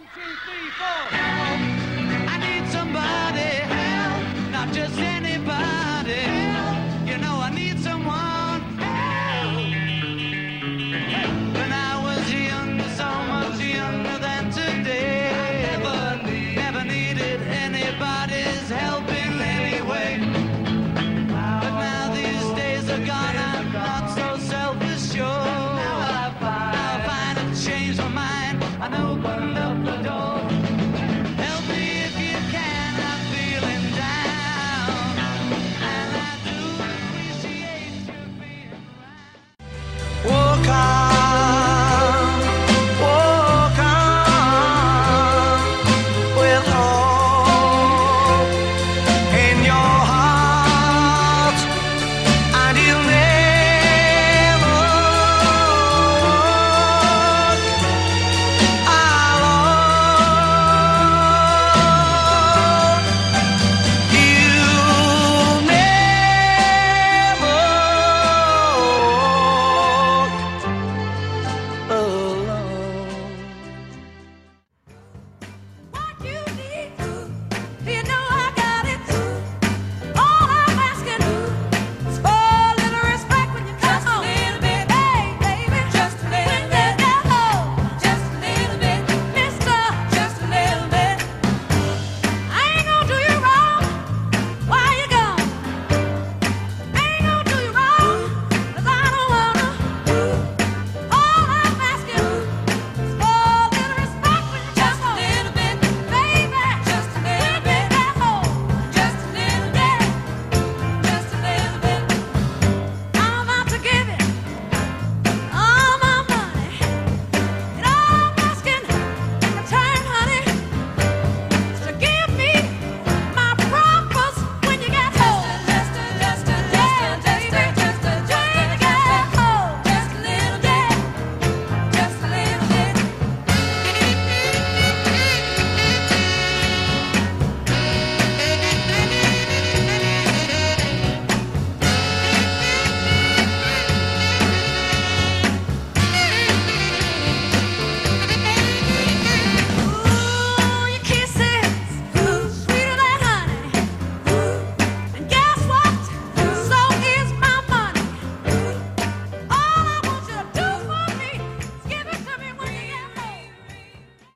One, two, three, four. I need somebody help, not just.